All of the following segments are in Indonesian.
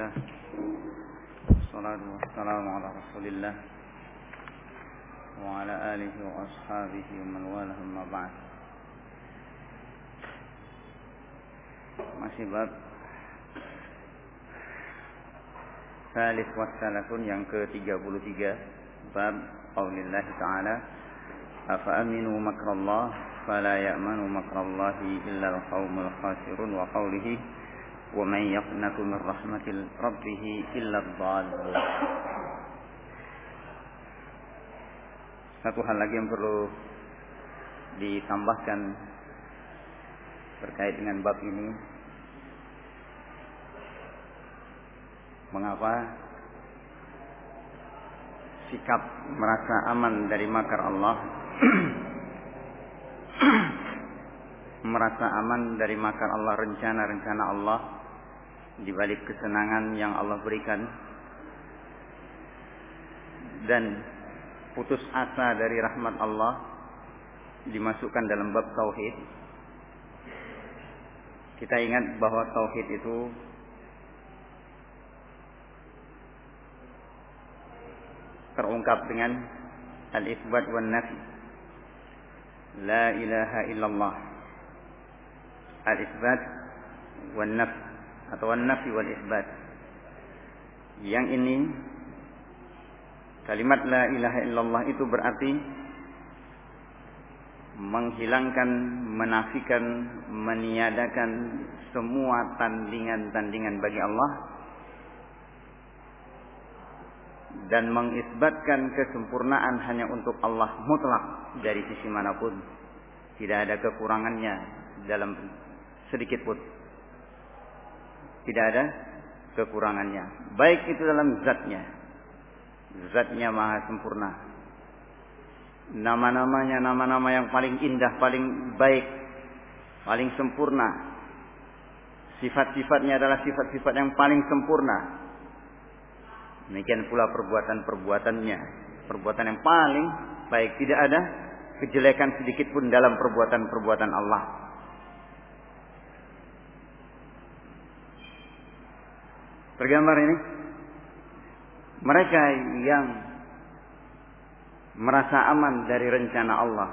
الله والصلاة والسلام على رسول الله وعلى آله وأصحابه ومن والاه أما بعد masih bab Salif wassalafun yang ke-33 bab qaulillah ta'ala afa aminu makrallah fala ya'manu makrallahi illa al-qaumul khasirun wa qawlihi man yaqnatu min rahmatil rabbih illa ad-dallun Satu hal lagi yang perlu ditambahkan terkait dengan bab ini. Mengapa sikap merasa aman dari makar Allah? Merasa aman dari makar Allah rencana-rencana Allah di balik kesenangan yang Allah berikan dan putus asa dari rahmat Allah dimasukkan dalam bab tauhid kita ingat bahwa tauhid itu terungkap dengan al-isbat wan nafi. La ilaha illallah. Al-isbat wan naf atau nafi wal isbat. Yang ini kalimat la ilaha illallah itu berarti menghilangkan, menafikan, meniadakan semua tandingan-tandingan bagi Allah dan mengisbatkan kesempurnaan hanya untuk Allah mutlak dari sisi mana pun. Tidak ada kekurangannya dalam sedikit pun. Tidak ada kekurangannya. Baik itu dalam zatnya. Zatnya maha sempurna. Nama-namanya nama-nama yang paling indah, paling baik, paling sempurna. Sifat-sifatnya adalah sifat-sifat yang paling sempurna Demikian pula perbuatan-perbuatannya. Perbuatan yang paling baik. Tidak ada kejelekan sedikit pun dalam perbuatan-perbuatan Allah. Tergambar ini. Mereka yang merasa aman dari rencana Allah.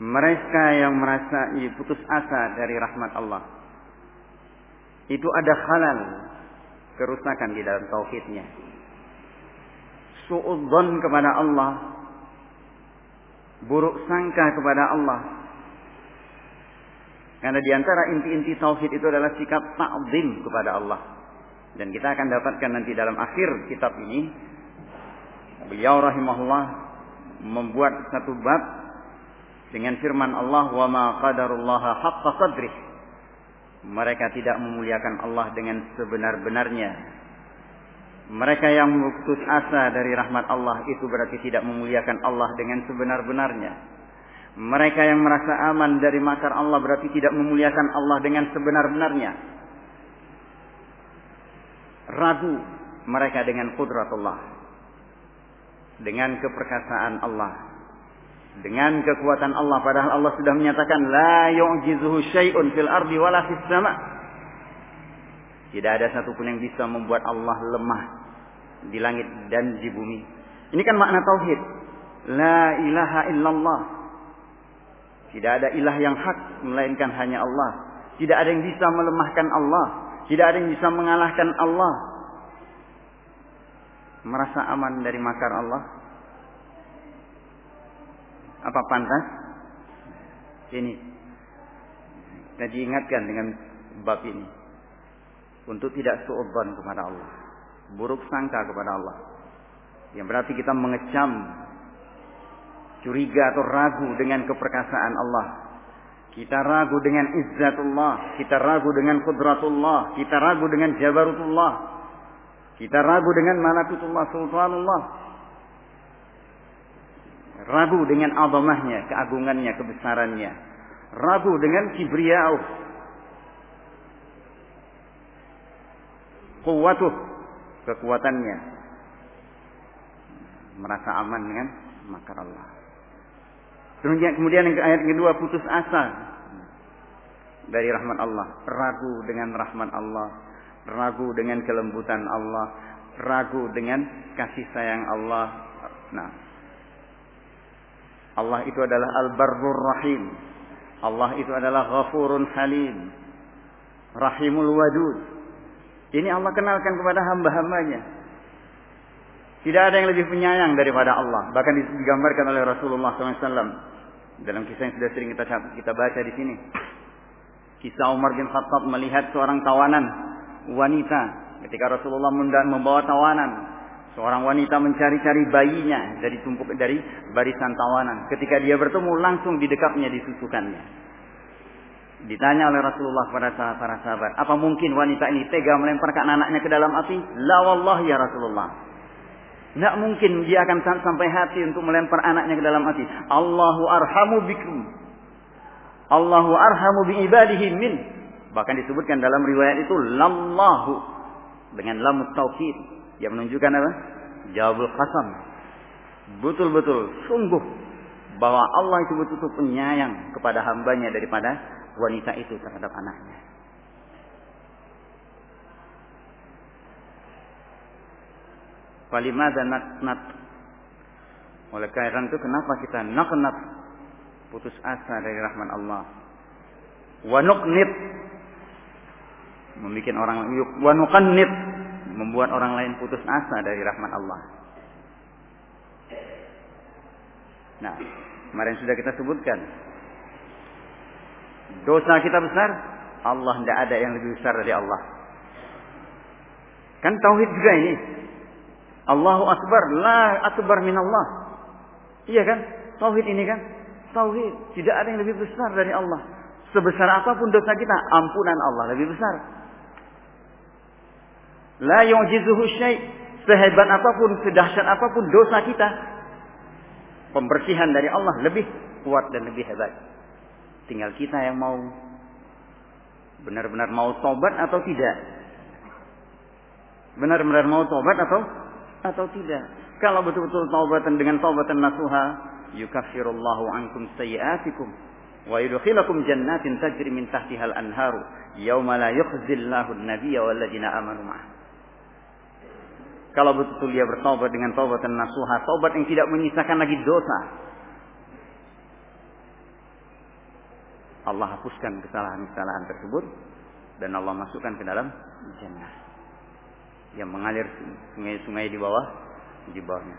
Mereka yang merasa putus asa dari rahmat Allah. Itu ada halal kerusakan di dalam tauhidnya. Suudzon kepada Allah, buruk sangka kepada Allah. Karena di antara inti-inti tauhid itu adalah sikap ta'zim kepada Allah. Dan kita akan dapatkan nanti dalam akhir kitab ini beliau rahimahullah membuat satu bab dengan firman Allah wa ma qadarullaha haqqa qadrih mereka tidak memuliakan Allah dengan sebenar-benarnya. Mereka yang memutus asa dari rahmat Allah itu berarti tidak memuliakan Allah dengan sebenar-benarnya. Mereka yang merasa aman dari makar Allah berarti tidak memuliakan Allah dengan sebenar-benarnya. Ragu mereka dengan kudrat Allah. Dengan keperkasaan Allah dengan kekuatan Allah padahal Allah sudah menyatakan la yu'jizuhu syai'un fil ardi wala fis sama. Tidak ada satupun yang bisa membuat Allah lemah di langit dan di bumi. Ini kan makna tauhid. La ilaha illallah. Tidak ada ilah yang hak melainkan hanya Allah. Tidak ada yang bisa melemahkan Allah. Tidak ada yang bisa mengalahkan Allah. Merasa aman dari makar Allah apa pantas? Ini. Dan diingatkan dengan bab ini. Untuk tidak su'udzon kepada Allah. Buruk sangka kepada Allah. Yang berarti kita mengecam curiga atau ragu dengan keperkasaan Allah. Kita ragu dengan izzatullah, kita ragu dengan kudratullah, kita ragu dengan jabarutullah. Kita ragu dengan malakutullah, sultanullah ragu dengan azamahnya, keagungannya, kebesarannya, ragu dengan kibriya'uh, kuwatuh, kekuatannya, merasa aman dengan makar Allah. Kemudian, yang ayat kedua putus asa dari rahmat Allah, ragu dengan rahmat Allah, ragu dengan kelembutan Allah, ragu dengan kasih sayang Allah. Nah, Allah itu adalah Al-Barrur Rahim. Allah itu adalah Ghafurun Halim. Rahimul Wadud. Ini Allah kenalkan kepada hamba-hambanya. Tidak ada yang lebih penyayang daripada Allah. Bahkan digambarkan oleh Rasulullah SAW dalam kisah yang sudah sering kita kita baca di sini. Kisah Umar bin Khattab melihat seorang tawanan wanita. Ketika Rasulullah membawa tawanan seorang wanita mencari-cari bayinya dari tumpuk dari barisan tawanan. Ketika dia bertemu langsung di dekatnya disusukannya. Ditanya oleh Rasulullah pada saat para sahabat apa mungkin wanita ini tega melemparkan anaknya ke dalam api? La wallah ya Rasulullah tidak mungkin dia akan sampai hati untuk melempar anaknya ke dalam hati. Allahu arhamu bikum. Allahu arhamu bi ibadihi min. Bahkan disebutkan dalam riwayat itu lallahu dengan lam taukid yang menunjukkan apa? Jawabul qasam. Betul-betul sungguh bahwa Allah itu betul-betul penyayang kepada hambanya daripada wanita itu terhadap anaknya. Falimada naknat. Oleh karena itu kenapa kita naknat putus asa dari rahman Allah. Wa nuqnit membuat orang membuat orang lain putus asa dari rahmat Allah. Nah, kemarin sudah kita sebutkan dosa kita besar, Allah tidak ada yang lebih besar dari Allah. Kan tauhid juga ini. Allahu Akbar, la akbar min Allah. Iya kan? Tauhid ini kan? Tauhid. Tidak ada yang lebih besar dari Allah. Sebesar apa pun dosa kita, ampunan Allah lebih besar. La yu'jizuhu syai' sehebat apa pun, sedahsyat apa pun dosa kita, pembersihan dari Allah lebih kuat dan lebih hebat. Tinggal kita yang mau benar-benar mau tobat atau tidak. Benar-benar mau tobat atau atau tidak. Kalau betul-betul taubatan dengan taubatan nasuha, yukaffirullahu ankum sayyi'atikum wa yudkhilukum jannatin tajri min tahtihal anharu yauma la yukhzillahu an-nabiyya wal ladzina amanu ma'ah. Kalau betul-betul dia bertobat dengan taubatan nasuha, taubat yang tidak menyisakan lagi dosa. Allah hapuskan kesalahan-kesalahan tersebut dan Allah masukkan ke dalam jannah yang mengalir sungai-sungai di bawah di bawahnya.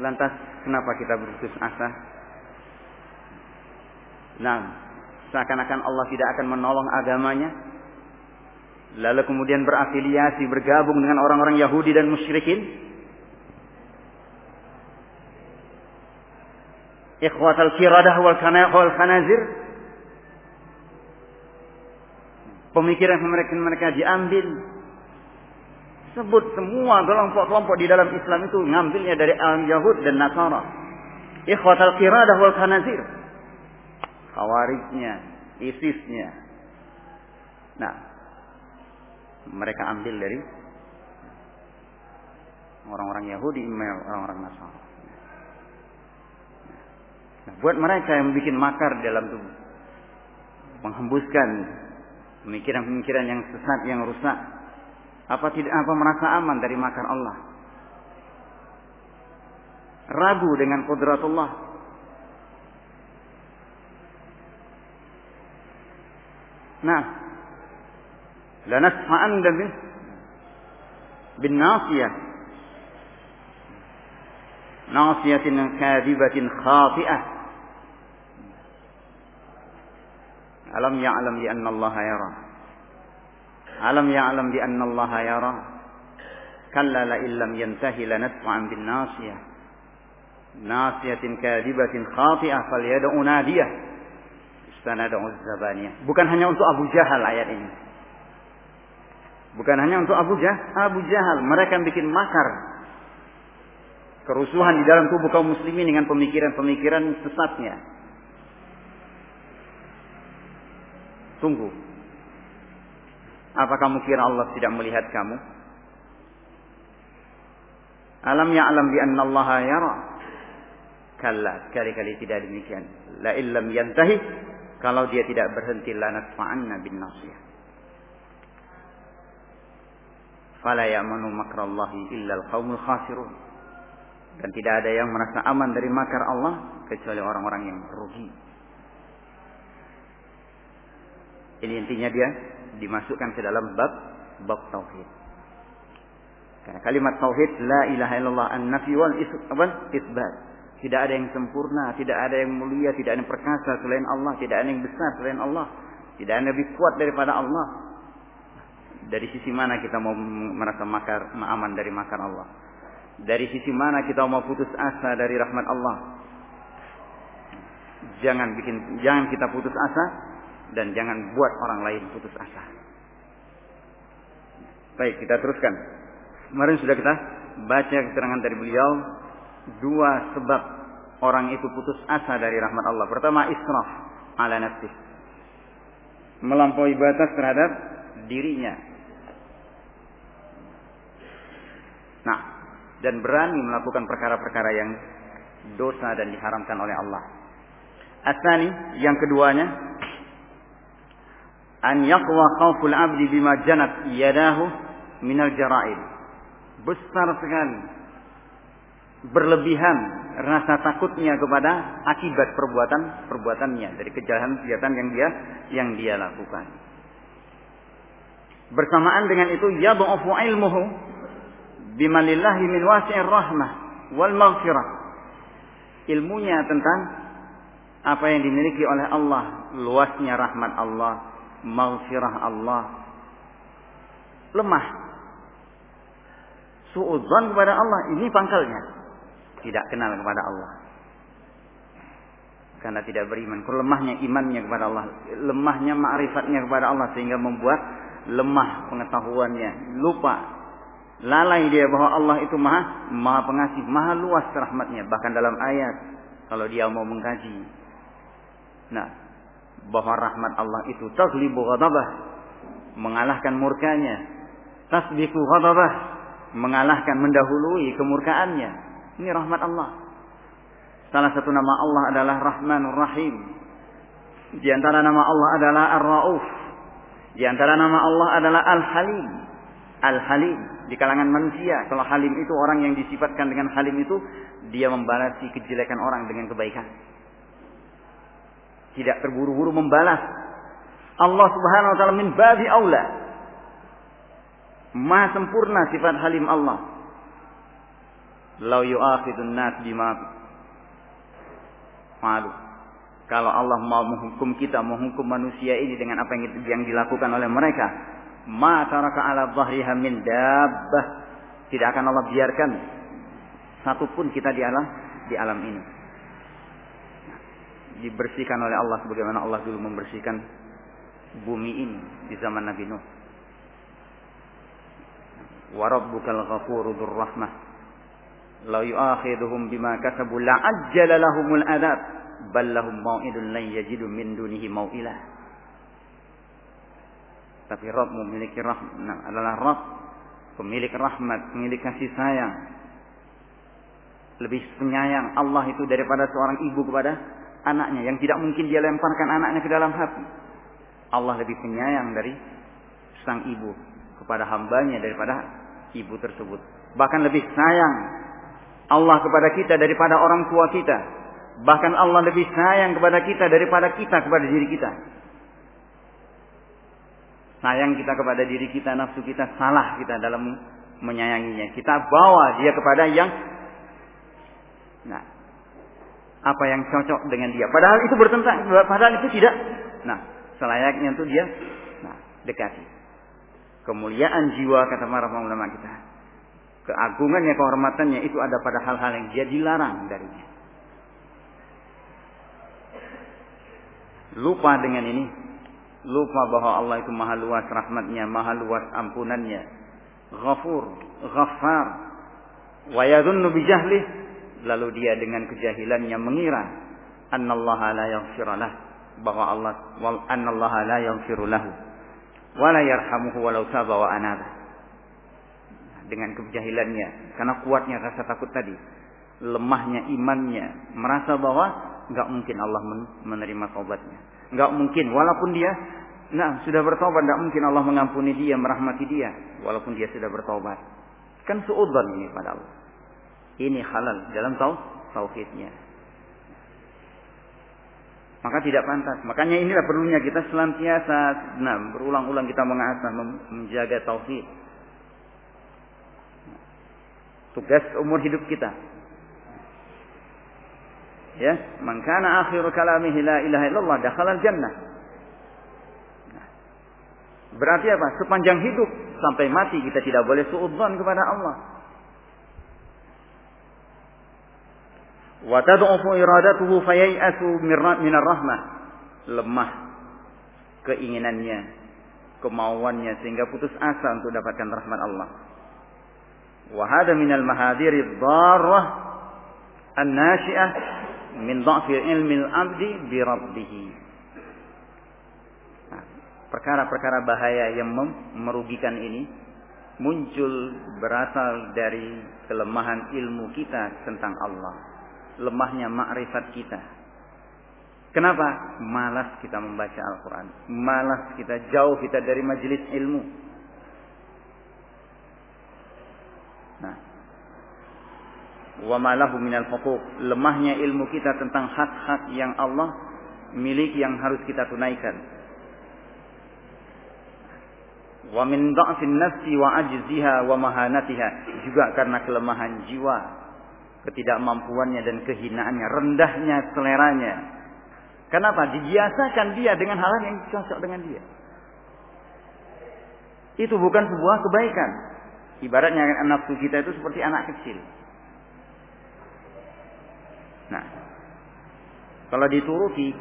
Lantas kenapa kita berputus asa? Nah, seakan-akan Allah tidak akan menolong agamanya. Lalu kemudian berafiliasi, bergabung dengan orang-orang Yahudi dan musyrikin. Ikhwatal kiradah wal khanazir. Pemikiran mereka mereka diambil sebut semua kelompok-kelompok di dalam Islam itu ngambilnya dari al Yahud dan Nasara. Ikhwatal qiradah wal khanazir. Khawarijnya, ISISnya. Nah, mereka ambil dari orang-orang Yahudi, orang-orang Nasara. Nah, buat mereka yang bikin makar dalam tubuh, menghembuskan pemikiran-pemikiran yang sesat, yang rusak, apa tidak apa merasa aman dari makar Allah? Ragu dengan kudratullah. Nah, lanasfa'an bin bin nasiyah nasiyatin kadibatin khati'ah bi anna Allah yara Alam ya'lam bi anna Allah yara. Kalla la illam yantahi lanasfa'an bin nasiyah. Nasiyatin kadibatin khati'ah falyad'u nadiyah. Istanad'u zabaniyah. Bukan hanya untuk Abu Jahal ayat ini. Bukan hanya untuk Abu Jahal, Abu Jahal mereka yang bikin makar kerusuhan di dalam tubuh kaum muslimin dengan pemikiran-pemikiran sesatnya. Tunggu, apa kamu kira Allah tidak melihat kamu? Alam ya'lam bi anna Allah yara. Kalla, sekali-kali tidak demikian. La illam yantahi, kalau dia tidak berhenti la nasfa'anna bin nasiyah. Fala ya'manu makrallahi illa al-qaumul khasirun. Dan tidak ada yang merasa aman dari makar Allah kecuali orang-orang yang rugi. Ini intinya dia dimasukkan ke dalam bab bab tauhid. Karena kalimat tauhid la ilaha illallah an-nafi wal isbat. Tidak ada yang sempurna, tidak ada yang mulia, tidak ada yang perkasa selain Allah, tidak ada yang besar selain Allah, tidak ada yang lebih kuat daripada Allah. Dari sisi mana kita mau merasa makar, aman dari makar Allah? Dari sisi mana kita mau putus asa dari rahmat Allah? Jangan bikin, jangan kita putus asa dan jangan buat orang lain putus asa. Baik, kita teruskan. Kemarin sudah kita baca keterangan dari beliau dua sebab orang itu putus asa dari rahmat Allah. Pertama, israf ala nafsih. Melampaui batas terhadap dirinya. Nah, dan berani melakukan perkara-perkara yang dosa dan diharamkan oleh Allah. Asani, yang keduanya, an yaqwa khawful abdi bima janat yadahu minal jara'id. Besar sekali berlebihan rasa takutnya kepada akibat perbuatan perbuatannya dari kejahatan-kejahatan yang dia yang dia lakukan. Bersamaan dengan itu ya yad'afu ilmuhu bimalillahi min wasi'ir rahmah wal maghfirah. Ilmunya tentang apa yang dimiliki oleh Allah, luasnya rahmat Allah, maghfirah Allah. Lemah. Suudzon kepada Allah, ini pangkalnya tidak kenal kepada Allah. Karena tidak beriman. Lemahnya imannya kepada Allah. Lemahnya ma'rifatnya kepada Allah. Sehingga membuat lemah pengetahuannya. Lupa. Lalai dia bahwa Allah itu maha, maha pengasih. Maha luas rahmatnya. Bahkan dalam ayat. Kalau dia mau mengkaji. Nah. Bahwa rahmat Allah itu taglibu ghadabah. Mengalahkan murkanya. Tasbiku ghadabah. Mengalahkan mendahului kemurkaannya ini rahmat Allah. Salah satu nama Allah adalah Rahmanur Rahim. Di antara nama Allah adalah Ar-Rauf. Di antara nama Allah adalah Al-Halim. Al-Halim di kalangan manusia. Kalau Halim itu orang yang disifatkan dengan Halim itu dia membalasi kejelekan orang dengan kebaikan. Tidak terburu-buru membalas. Allah Subhanahu wa taala min babi aula. Maha sempurna sifat Halim Allah. Lau yu'akhidun nas bima malu. Kalau Allah mau menghukum kita, menghukum manusia ini dengan apa yang, yang dilakukan oleh mereka, ma taraka ala dhahriha min dabbah. Tidak akan Allah biarkan satupun kita di alam di alam ini. Dibersihkan oleh Allah sebagaimana Allah dulu membersihkan bumi ini di zaman Nabi Nuh. Wa rabbukal ghafuru rahmah. Law yu'akhiduhum bima kasabu la'ajjala lahumul adab bal lahum mau'idun lan yajidu min dunihi mau'ila tapi Rabb memiliki rahmat nah, adalah Rabb pemilik rahmat pemilik kasih sayang. Lebih penyayang Allah itu daripada seorang ibu kepada anaknya yang tidak mungkin dia lemparkan anaknya ke dalam hati Allah lebih penyayang dari sang ibu kepada hambanya daripada ibu tersebut bahkan lebih sayang Allah kepada kita daripada orang tua kita. Bahkan Allah lebih sayang kepada kita daripada kita kepada diri kita. Sayang kita kepada diri kita, nafsu kita salah kita dalam menyayanginya. Kita bawa dia kepada yang nah apa yang cocok dengan dia. Padahal itu bertentang, padahal itu tidak. Nah, selayaknya itu dia nah, dekati. Kemuliaan jiwa kata para ulama kita keagungannya, kehormatannya itu ada pada hal-hal yang dia dilarang darinya. Lupa dengan ini, lupa bahwa Allah itu maha luas rahmatnya, maha luas ampunannya. Ghafur, ghaffar. Wa yadhunnu bijahlih. Lalu dia dengan kejahilannya mengira annallaha la yaghfiralah bahwa Allah wal annallaha la yaghfiru lahu wa la yarhamuhu walau taba wa anaba dengan kejahilannya karena kuatnya rasa takut tadi lemahnya imannya merasa bahwa nggak mungkin Allah menerima taubatnya nggak mungkin walaupun dia nah sudah bertobat nggak mungkin Allah mengampuni dia merahmati dia walaupun dia sudah bertobat. Kan suudzon ini pada Allah. Ini halal dalam tauhidnya. Maka tidak pantas. Makanya inilah perlunya kita selantiasa nah, berulang-ulang kita mengasah menjaga tauhid. Tugas umur hidup kita. Ya, man kana akhiru kalamihi la ilaha illallah dakhala jannah. Berarti apa? Sepanjang hidup sampai mati kita tidak boleh suudzon kepada Allah. Wa tad'ufu iradatuhu fayai'asu minar rahmah. Lemah keinginannya, kemauannya sehingga putus asa untuk dapatkan rahmat Allah. Wa hada minal mahadiri dharrah an-nashi'ah min dha'fi ilmi al-'abdi bi rabbih. Nah, perkara-perkara bahaya yang merugikan ini muncul berasal dari kelemahan ilmu kita tentang Allah. Lemahnya makrifat kita. Kenapa? Malas kita membaca Al-Quran. Malas kita jauh kita dari majelis ilmu. Nah, wa malahu minal huquq lemahnya ilmu kita tentang hak-hak yang Allah miliki yang harus kita tunaikan wa min dha'fin nafsi wa ajziha wa mahanatiha juga karena kelemahan jiwa ketidakmampuannya dan kehinaannya rendahnya seleranya. Kenapa? Dibiasakan dia dengan hal yang cocok dengan dia. Itu bukan sebuah kebaikan. Ibaratnya anak kita itu seperti anak kecil. Nah, kalau dituruti,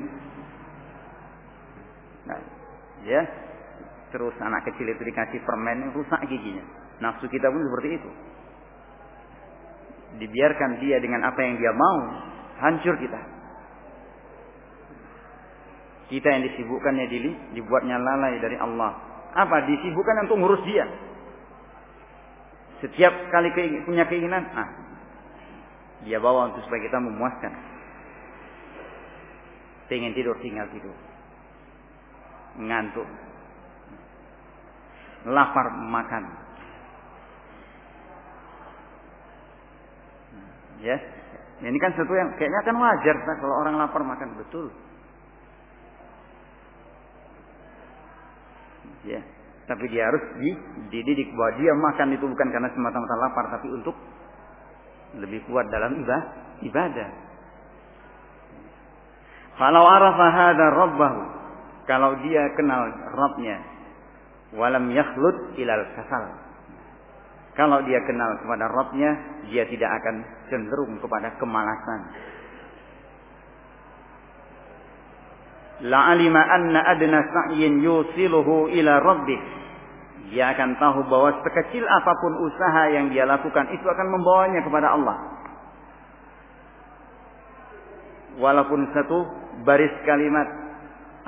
nah, ya, terus anak kecil itu dikasih permen rusak giginya. Nafsu kita pun seperti itu. Dibiarkan dia dengan apa yang dia mau, hancur kita. Kita yang disibukkannya dili, dibuatnya lalai dari Allah. Apa? Disibukkan untuk ngurus dia. Setiap kali punya keinginan, ah, dia bawa untuk supaya kita memuaskan. Pengen tidur tinggal tidur. Ngantuk. Lapar makan. Ya. Ini kan sesuatu yang kayaknya kan wajar kalau orang lapar makan betul. Ya. Tapi dia harus dididik bahwa dia makan itu bukan karena semata-mata lapar tapi untuk lebih kuat dalam ibadah. Kalau arafa hadha rabbahu, kalau dia kenal Rabbnya, walam yakhlud ilal kasal. Kalau dia kenal kepada Rabbnya, dia tidak akan cenderung kepada kemalasan. La'alima anna adna sa'yin yusiluhu ila rabbih dia akan tahu bahwa sekecil apa pun usaha yang dia lakukan itu akan membawanya kepada Allah. Walaupun satu baris kalimat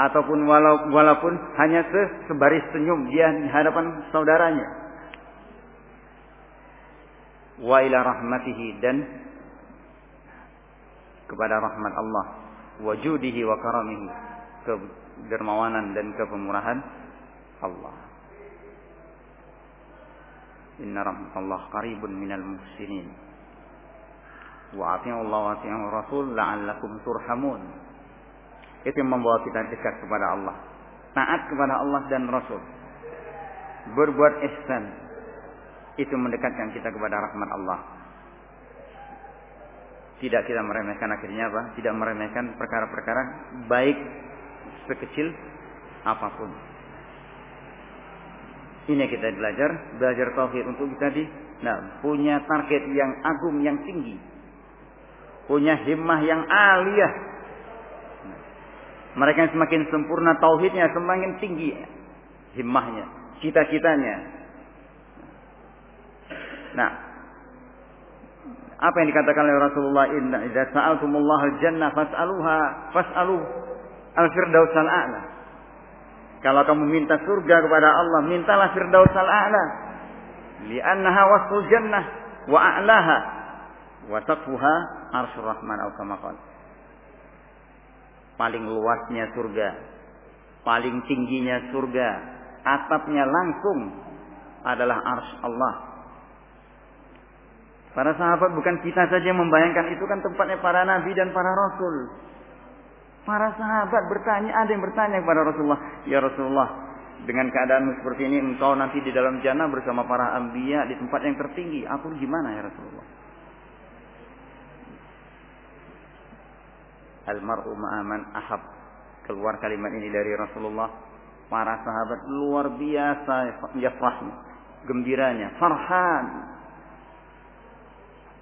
ataupun walau, walaupun hanya se, sebaris senyum dia di hadapan saudaranya. Wa ila rahmatihi dan kepada rahmat Allah, wajudihi wa karamihi, kedermawanan dan kepemurahan Allah. Inna rahmatullah qaribun minal muhsinin. Wa ati'u Allah wa ati'u Rasul la'allakum turhamun. Itu yang membawa kita dekat kepada Allah. Taat kepada Allah dan Rasul. Berbuat ihsan. Itu mendekatkan kita kepada rahmat Allah. Tidak kita meremehkan akhirnya apa? Tidak meremehkan perkara-perkara baik sekecil apa pun. Ini kita belajar, belajar tauhid untuk kita di nah, punya target yang agung yang tinggi. Punya himmah yang aliyah. Mereka yang semakin sempurna tauhidnya semakin tinggi himmahnya, cita-citanya. Nah, apa yang dikatakan oleh Rasulullah inna idza sa'altumullah al-jannah fas'aluha fas'alu al-firdaus al-a'la. Kalau kamu minta surga kepada Allah, mintalah firdaus al-a'la. Li'annaha wasful jannah wa a'laha wa saqfuha arsyur rahman atau kama Paling luasnya surga, paling tingginya surga, atapnya langsung adalah ars Allah. Para sahabat bukan kita saja yang membayangkan itu kan tempatnya para nabi dan para rasul. Para sahabat bertanya, ada yang bertanya kepada Rasulullah, "Ya Rasulullah, dengan keadaan seperti ini engkau nanti di dalam jannah bersama para anbiya di tempat yang tertinggi. Aku gimana ya Rasulullah?" Almaru ma'aman ahab. Keluar kalimat ini dari Rasulullah. Para sahabat luar biasa yafrahnya. Gembiranya. Farhan.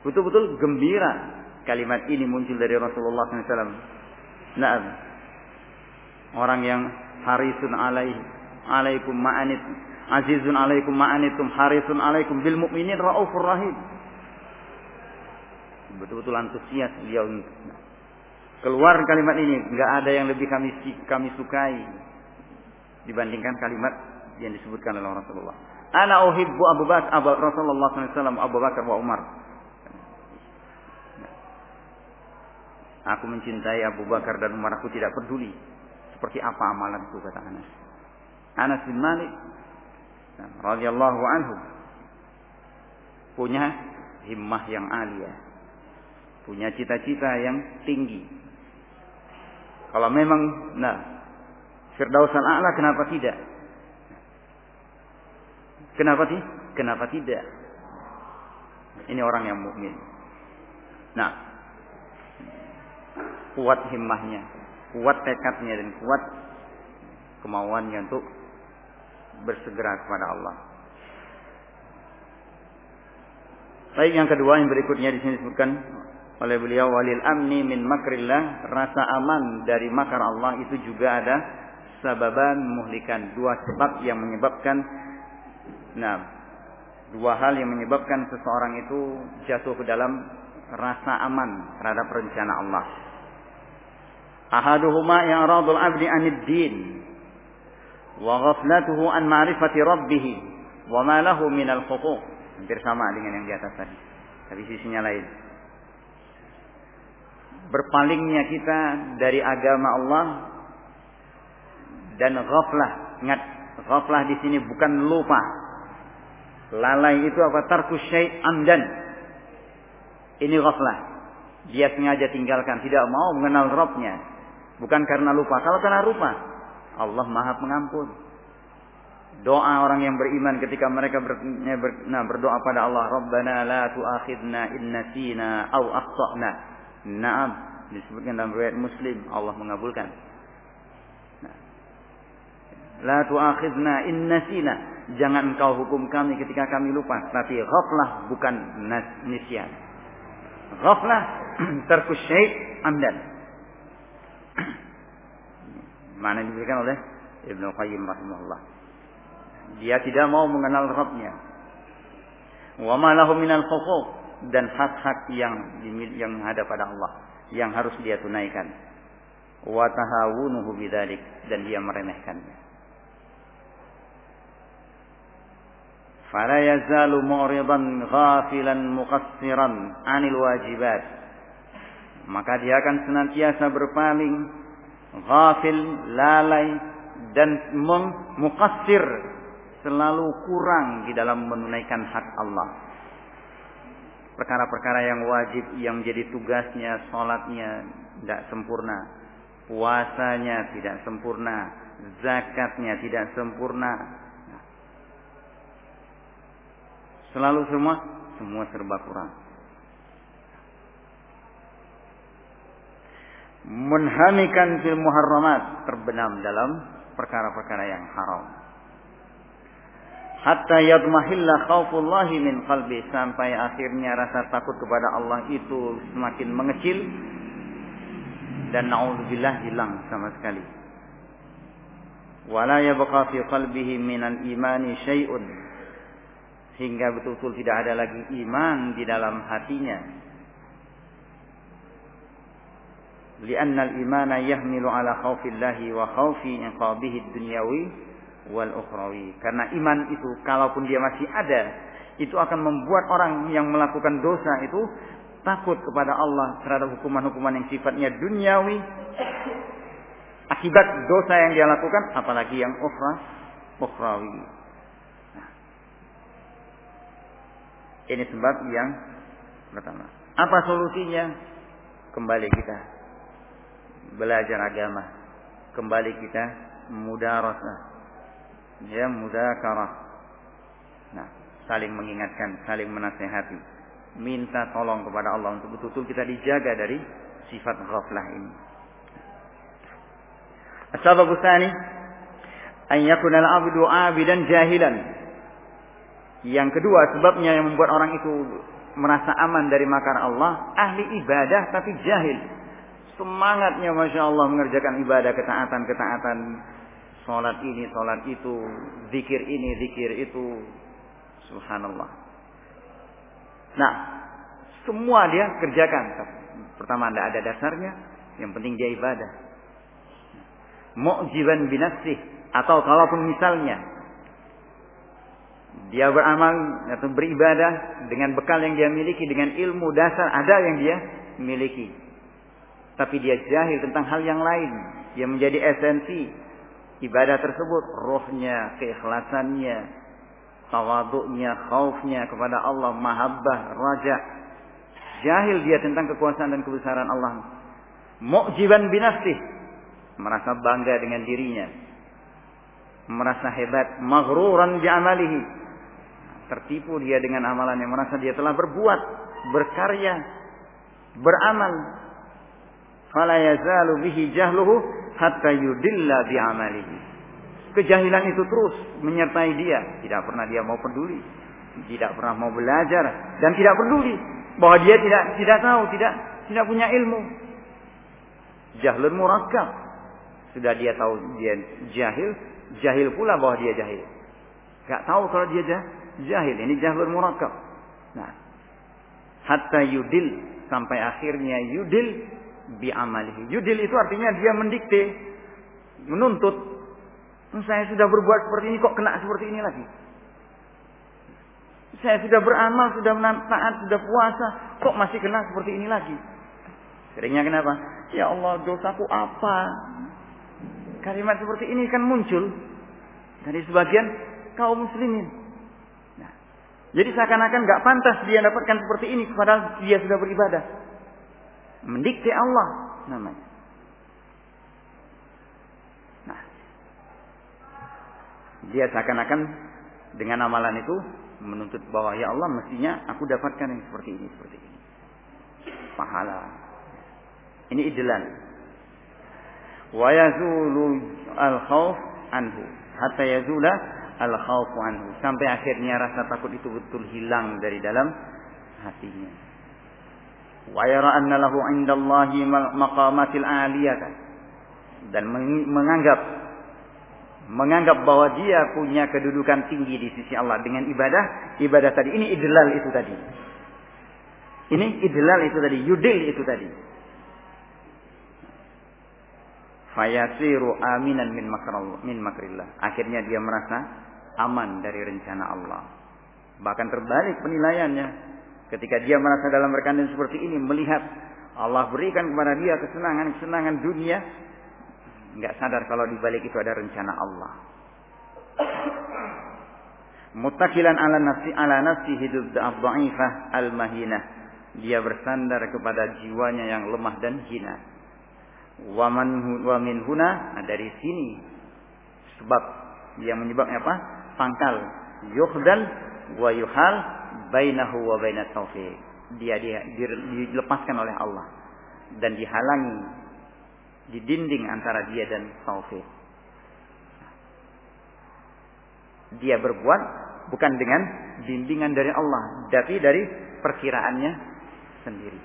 Betul-betul gembira. Kalimat ini muncul dari Rasulullah SAW. Naam. Orang yang harisun alaih. Alaikum ma'anit. Azizun alaikum ma'anitum. Harisun alaikum bil mu'minin ra'ufur rahim. Betul-betul antusias beliau keluar kalimat ini nggak ada yang lebih kami kami sukai dibandingkan kalimat yang disebutkan oleh Rasulullah. Ana uhibbu Abu Bakar Rasulullah SAW Abu Bakar wa Umar. Aku mencintai Abu Bakar dan Umar. Aku tidak peduli seperti apa amalan itu kata Anas. Anas bin Malik radhiyallahu anhu punya himmah yang alia, punya cita-cita yang tinggi, kalau memang nah Firdaus al-A'la kenapa tidak? Kenapa sih? Kenapa tidak? Ini orang yang mukmin. Nah, kuat himmahnya, kuat tekadnya dan kuat kemauannya untuk bersegera kepada Allah. Baik yang kedua yang berikutnya di sini disebutkan oleh beliau walil amni min makrillah rasa aman dari makar Allah itu juga ada sababan muhlikan dua sebab yang menyebabkan nah dua hal yang menyebabkan seseorang itu jatuh ke dalam rasa aman terhadap rencana Allah ahaduhuma yang radul abdi anid din wa ghaflatuhu an ma'rifati rabbih wa ma lahu minal huquq hampir sama dengan yang di atas tadi tapi sisinya lain berpalingnya kita dari agama Allah dan ghaflah. Ingat, ghaflah di sini bukan lupa. Lalai itu apa? Tarku syai' amdan. Ini ghaflah. Dia sengaja tinggalkan, tidak mau mengenal Robnya. Bukan karena lupa. Kalau karena lupa, Allah maha pengampun. Doa orang yang beriman ketika mereka ber, ber, nah, berdoa pada Allah, Rabbana la tu'akhidna in nasina au akhtana. Naam, disebutkan dalam riwayat Muslim, Allah mengabulkan. Nah. La tu'akhidna in nasina. Jangan engkau hukum kami ketika kami lupa, tapi ghaflah bukan nisyan. Ghaflah tarkus syai' amdan. Mana diberikan oleh Ibnu Qayyim rahimahullah. Dia tidak mau mengenal Rabbnya. Wa ma lahu minal huquq dan hak-hak yang yang ada pada Allah yang harus dia tunaikan. Wa tahawunuhu bidzalik dan dia meremehkannya. Fala yazalu mu'ridan ghafilan muqassiran 'anil wajibat. Maka dia akan senantiasa berpaling ghafil, lalai dan muqassir selalu kurang di dalam menunaikan hak Allah perkara-perkara yang wajib yang menjadi tugasnya, sholatnya tidak sempurna, puasanya tidak sempurna, zakatnya tidak sempurna. Selalu semua, semua serba kurang. Menhamikan fil muharramat terbenam dalam perkara-perkara yang haram. Hatta yadmahilla khaufullahi min qalbi sampai akhirnya rasa takut kepada Allah itu semakin mengecil dan naudzubillah hilang sama sekali. Wala yabqa fi qalbihi minal imani syai'un. Hingga betul-betul tidak ada lagi iman di dalam hatinya lianna al-imana yahmilu ala khaufillahi wa khaufi iqabihi dunyawi wal ukhrawi. Karena iman itu kalaupun dia masih ada, itu akan membuat orang yang melakukan dosa itu takut kepada Allah terhadap hukuman-hukuman yang sifatnya duniawi akibat dosa yang dia lakukan apalagi yang ukhra ukhrawi. Nah, Ini sebab yang pertama. Apa solusinya? Kembali kita belajar agama. Kembali kita mudarasah. Ya, mudakarah. Nah, saling mengingatkan, saling menasehati. Minta tolong kepada Allah untuk betul-betul kita dijaga dari sifat ghaflah ini. Asbab tsani an yakuna al-'abdu 'abidan jahilan. Yang kedua sebabnya yang membuat orang itu merasa aman dari makar Allah, ahli ibadah tapi jahil. Semangatnya Masya Allah mengerjakan ibadah ketaatan-ketaatan. Sholat ini, sholat itu. Zikir ini, zikir itu. Subhanallah. Nah, semua dia kerjakan. Pertama, tidak ada dasarnya. Yang penting dia ibadah. Mu'jiban binasih. Atau kalaupun misalnya dia beramal atau beribadah dengan bekal yang dia miliki, dengan ilmu dasar ada yang dia miliki. Tapi dia jahil tentang hal yang lain yang menjadi esensi ibadah tersebut, rohnya, keikhlasannya, tawaduknya, khaufnya kepada Allah, mahabbah, raja. Jahil dia tentang kekuasaan dan kebesaran Allah. Mu'jiban binafsih. Merasa bangga dengan dirinya. Merasa hebat. Maghruran bi'amalihi Tertipu dia dengan amalan yang merasa dia telah berbuat, berkarya, beramal. Fala yazalu bihi jahluhu hatta yudilla bi amalihi. Kejahilan itu terus menyertai dia, tidak pernah dia mau peduli, tidak pernah mau belajar dan tidak peduli bahwa dia tidak tidak tahu, tidak tidak punya ilmu. Jahlun murakkab. Sudah dia tahu dia jahil, jahil pula bahwa dia jahil. Gak tahu kalau dia jahil Jahil ini jahilul murakkab. Nah, hatta yudil sampai akhirnya yudil bi amalihi. Yudil itu artinya dia mendikte, menuntut. Saya sudah berbuat seperti ini kok kena seperti ini lagi. Saya sudah beramal, sudah taat, sudah puasa, kok masih kena seperti ini lagi. Seringnya kenapa? Ya Allah, dosaku apa? Kalimat seperti ini kan muncul dari sebagian kaum muslimin. Jadi seakan-akan nggak pantas dia dapatkan seperti ini padahal dia sudah beribadah. Mendikte Allah namanya. Nah, dia seakan-akan dengan amalan itu menuntut bahwa ya Allah mestinya aku dapatkan yang seperti ini, seperti ini. Pahala. Ini idelan. Wa yazulu al-khauf anhu hatta yazula al khawfu anhu sampai akhirnya rasa takut itu betul hilang dari dalam hatinya. Wa yara anna lahu 'indallahi maqamatil 'aliyatan dan menganggap menganggap bahwa dia punya kedudukan tinggi di sisi Allah dengan ibadah ibadah tadi ini idlal itu tadi. Ini idlal itu tadi, yudil itu tadi. Fayasiru aminan min makrillah, min makrillah. Akhirnya dia merasa aman dari rencana Allah. Bahkan terbalik penilaiannya. Ketika dia merasa dalam rekanan seperti ini, melihat Allah berikan kepada dia kesenangan-kesenangan dunia, nggak sadar kalau di balik itu ada rencana Allah. Mutakilan ala nafsi ala nafsi hidup dhaifah al mahinah. Dia bersandar kepada jiwanya yang lemah dan hina. Wa man wa min huna nah dari sini sebab yang menyebabnya apa? pangkal yuhdal wa yuhal bainahu wa bainat taufiq. Dia, dia dilepaskan oleh Allah dan dihalangi di dinding antara dia dan taufik. Dia berbuat bukan dengan bimbingan dari Allah, tapi dari perkiraannya sendiri.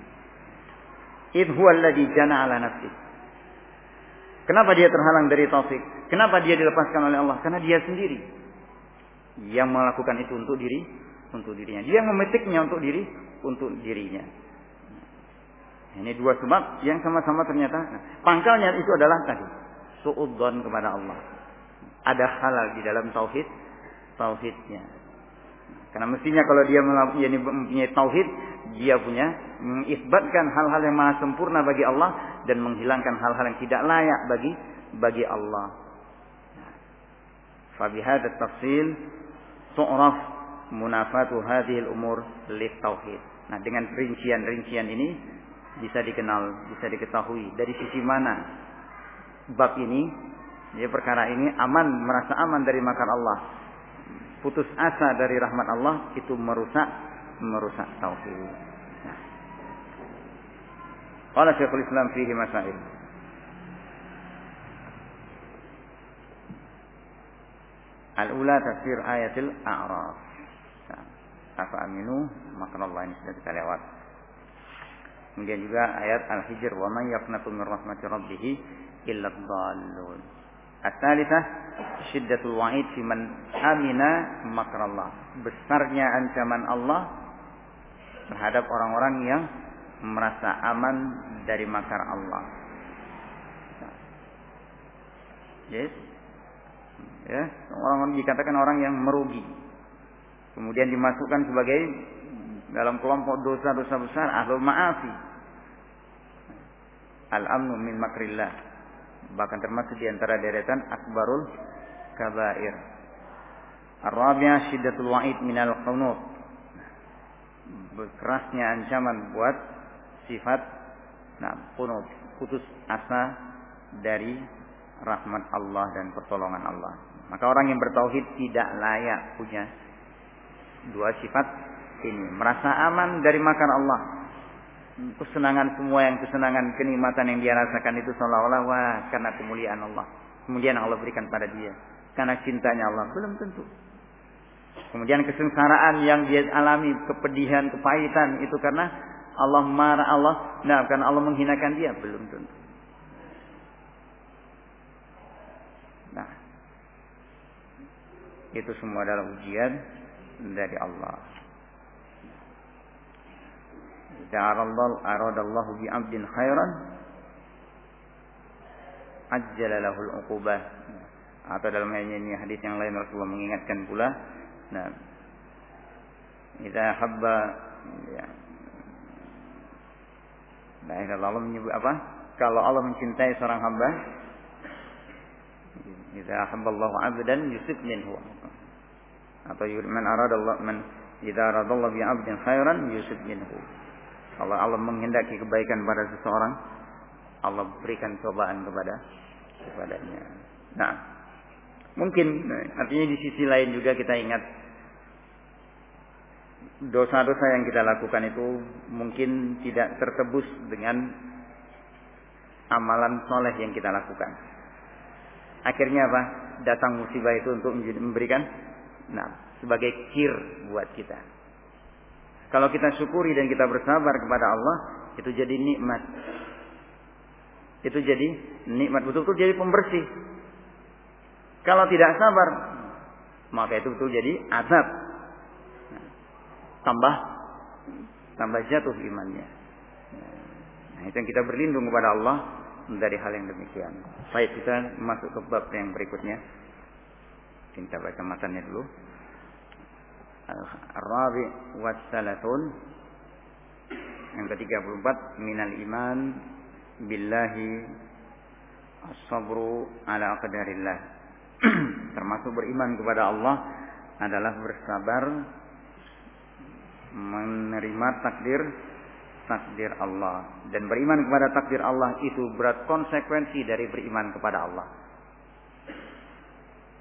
Idh huwa alladhi jana ala nafsi. Kenapa dia terhalang dari taufik? Kenapa dia dilepaskan oleh Allah? Karena dia sendiri yang melakukan itu untuk diri untuk dirinya. Dia memetiknya untuk diri untuk dirinya. Ini dua sebab yang sama-sama ternyata nah, pangkalnya itu adalah tadi suudzon kepada Allah. Ada halal di dalam tauhid tauhidnya. Karena mestinya kalau dia mempunyai tauhid, dia punya mengisbatkan hal-hal yang maha sempurna bagi Allah dan menghilangkan hal-hal yang tidak layak bagi bagi Allah. Fabihad tafsil tu'raf munafatu hadhil umur lit tauhid. Nah, dengan rincian-rincian ini bisa dikenal, bisa diketahui dari sisi mana bab ini, ya perkara ini aman, merasa aman dari makar Allah. Putus asa dari rahmat Allah itu merusak merusak tauhid. Nah. Qala Syekhul Islam fihi masail. Al-ula tafsir ayatil A'raf. Afa aminu Allah ini sudah kita lewat. Kemudian juga ayat Al-Hijr wa man yaqnatu min rahmati rabbih illa dhallun. Ats-tsalitsah syiddatul wa'id fi man amina Allah. Besarnya ancaman Allah terhadap orang-orang yang merasa aman dari makar Allah. Yes. Ya, orang-orang dikatakan orang yang merugi, Kemudian dimasukkan sebagai dalam kelompok dosa-dosa besar ahlul ma'afi. Al-amnu min makrillah. Bahkan termasuk di antara deretan akbarul kabair. Ar-rabi'ah syiddatul wa'id minal qunut. Berkerasnya ancaman buat sifat nah, qunut, putus asa dari rahmat Allah dan pertolongan Allah. Maka orang yang bertauhid tidak layak punya dua sifat ini. Merasa aman dari makan Allah. Kesenangan semua yang kesenangan kenikmatan yang dia rasakan itu seolah-olah wah karena kemuliaan Allah. Kemudian Allah berikan pada dia. Karena cintanya Allah. Belum tentu. Kemudian kesengsaraan yang dia alami kepedihan kepahitan itu karena Allah marah Allah nah karena Allah menghinakan dia. Belum tentu. Nah. Itu semua adalah ujian dari Allah. Ja'alallahu aradallahu bi 'abdin khairan ajjala lahul uqubah. Atau dalam ini hadis yang lain Rasulullah mengingatkan pula, nah, idza habba ya, Nah, Allah menyebut apa? Kalau Allah mencintai seorang hamba, idza habballahu 'abdan yusib minhu atau man Allah man idza aradallahu bi 'abdin khairan yusib minhu. Kalau Allah menghendaki kebaikan pada seseorang, Allah berikan cobaan kepada kepadanya. Nah, mungkin artinya di sisi lain juga kita ingat dosa-dosa yang kita lakukan itu mungkin tidak tertebus dengan amalan soleh yang kita lakukan. Akhirnya apa? Datang musibah itu untuk memberikan Nah, sebagai kir buat kita. Kalau kita syukuri dan kita bersabar kepada Allah, itu jadi nikmat. Itu jadi nikmat betul-betul jadi pembersih. Kalau tidak sabar, maka itu betul jadi azab. Nah, tambah tambah jatuh imannya. Nah, itu yang kita berlindung kepada Allah dari hal yang demikian. Baik, kita masuk ke bab yang berikutnya. Kita baca matanya dulu. Al-Rabi wassalasun yang ke-34 minal iman billahi as-sabru ala qadarillah. Termasuk beriman kepada Allah adalah bersabar menerima takdir takdir Allah dan beriman kepada takdir Allah itu berat konsekuensi dari beriman kepada Allah.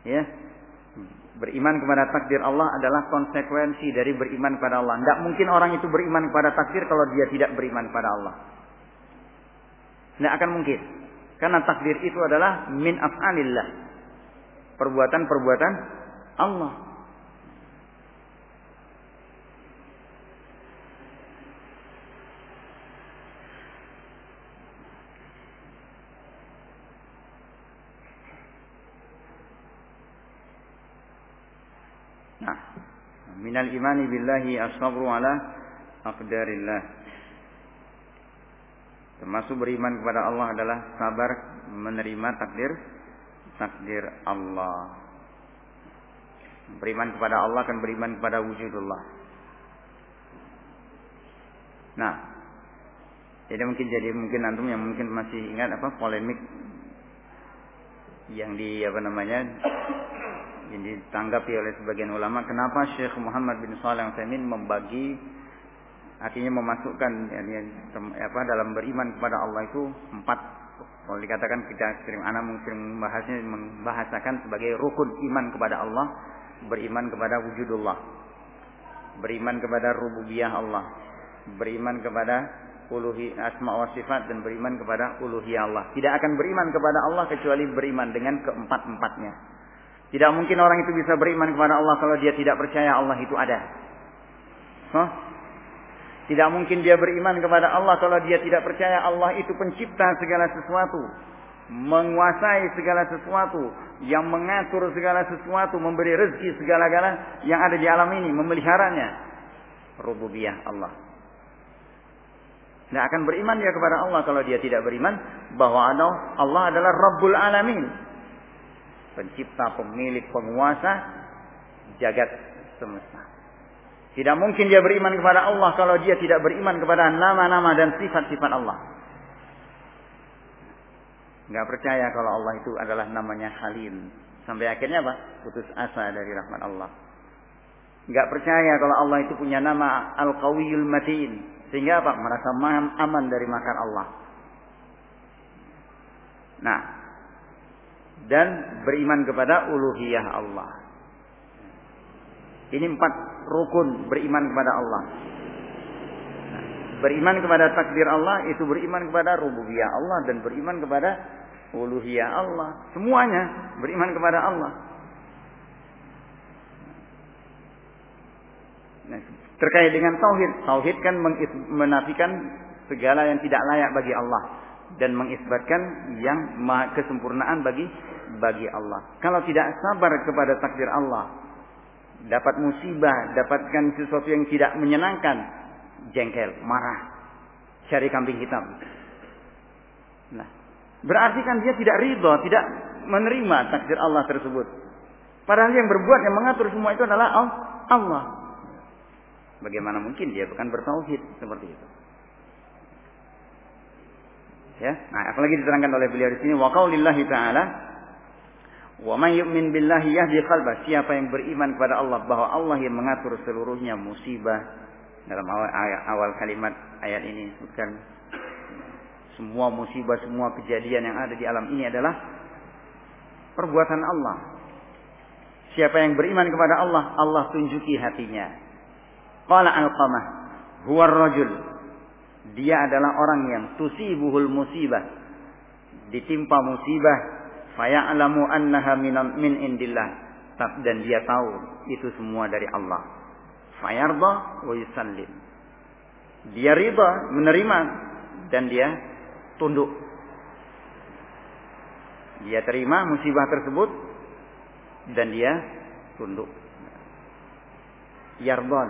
Ya, Beriman kepada takdir Allah adalah konsekuensi dari beriman kepada Allah. Tidak mungkin orang itu beriman kepada takdir kalau dia tidak beriman kepada Allah. Tidak akan mungkin. Karena takdir itu adalah min af'alillah. Perbuatan-perbuatan Allah. Minal imani billahi as-sabru ala aqdarillah. Termasuk beriman kepada Allah adalah sabar menerima takdir takdir Allah. Beriman kepada Allah kan beriman kepada wujudullah. Nah, jadi mungkin jadi mungkin antum yang mungkin masih ingat apa polemik yang di apa namanya yang ditanggapi oleh sebagian ulama kenapa Syekh Muhammad bin Shalih Al membagi artinya memasukkan yani, apa dalam beriman kepada Allah itu empat. Kalau dikatakan kita sering anak sering membahasnya membahasakan sebagai rukun iman kepada Allah beriman kepada wujudullah beriman kepada rububiyah Allah beriman kepada uluhi asma wa sifat dan beriman kepada uluhiyah Allah. Tidak akan beriman kepada Allah kecuali beriman dengan keempat-empatnya tidak mungkin orang itu bisa beriman kepada Allah kalau dia tidak percaya Allah itu ada huh? Tidak mungkin dia beriman kepada Allah kalau dia tidak percaya Allah itu pencipta segala sesuatu. Menguasai segala sesuatu. Yang mengatur segala sesuatu. Memberi rezeki segala-gala yang ada di alam ini. Memeliharanya. Rububiyah Allah. Tidak akan beriman dia kepada Allah kalau dia tidak beriman bahwa Allah adalah Rabbul Alamin. Pencipta, pemilik, penguasa jagat semesta. Tidak mungkin dia beriman kepada Allah kalau dia tidak beriman kepada nama-nama dan sifat-sifat Allah. Enggak percaya kalau Allah itu adalah namanya Halim. Sampai akhirnya apa? Putus asa dari rahmat Allah. Enggak percaya kalau Allah itu punya nama Al-Qawiyul Matin. Sehingga apa? Merasa aman dari makar Allah. Nah, dan beriman kepada uluhiyah Allah. Ini empat rukun beriman kepada Allah. Beriman kepada takdir Allah itu beriman kepada rububiyah Allah dan beriman kepada uluhiyah Allah. Semuanya beriman kepada Allah. Nah, terkait dengan tauhid, tauhid kan menafikan segala yang tidak layak bagi Allah dan mengisbatkan yang kesempurnaan bagi bagi Allah. Kalau tidak sabar kepada takdir Allah, dapat musibah, dapatkan sesuatu yang tidak menyenangkan, jengkel, marah, cari kambing hitam. Nah, berarti kan dia tidak ridho, tidak menerima takdir Allah tersebut. Padahal yang berbuat, yang mengatur semua itu adalah Allah. Bagaimana mungkin dia bukan bertauhid seperti itu? Ya, nah apalagi diterangkan oleh beliau di sini wa qaulillahi ta'ala Wa man yu'min billahi yahdi qalbah. Siapa yang beriman kepada Allah bahwa Allah yang mengatur seluruhnya musibah dalam awal, awal kalimat ayat ini disebutkan semua musibah, semua kejadian yang ada di alam ini adalah perbuatan Allah. Siapa yang beriman kepada Allah, Allah tunjuki hatinya. Qala al-qamah huwa rajul. Dia adalah orang yang tusibuhul musibah. Ditimpa musibah faya'lamu annaha min indillah. Dan dia tahu itu semua dari Allah. Fayarda wa yusallim. Dia riba menerima dan dia tunduk. Dia terima musibah tersebut dan dia tunduk. Yarda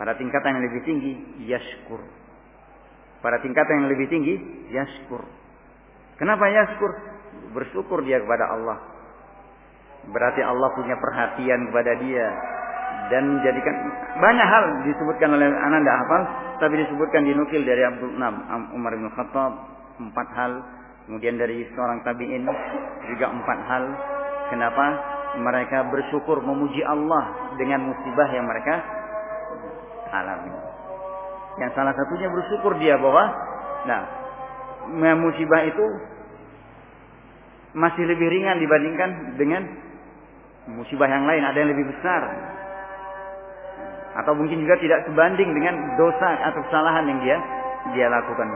pada tingkatan yang lebih tinggi yashkur pada tingkatan yang lebih tinggi, yaskur. Kenapa yaskur? Bersyukur dia kepada Allah. Berarti Allah punya perhatian kepada dia dan menjadikan banyak hal disebutkan oleh anak tidak hafal tapi disebutkan dinukil dari Abdul Nam Umar bin Khattab empat hal kemudian dari seorang tabiin juga empat hal kenapa mereka bersyukur memuji Allah dengan musibah yang mereka alami yang salah satunya bersyukur dia bahwa nah musibah itu masih lebih ringan dibandingkan dengan musibah yang lain. Ada yang lebih besar. Atau mungkin juga tidak sebanding dengan dosa atau kesalahan yang dia dia lakukan.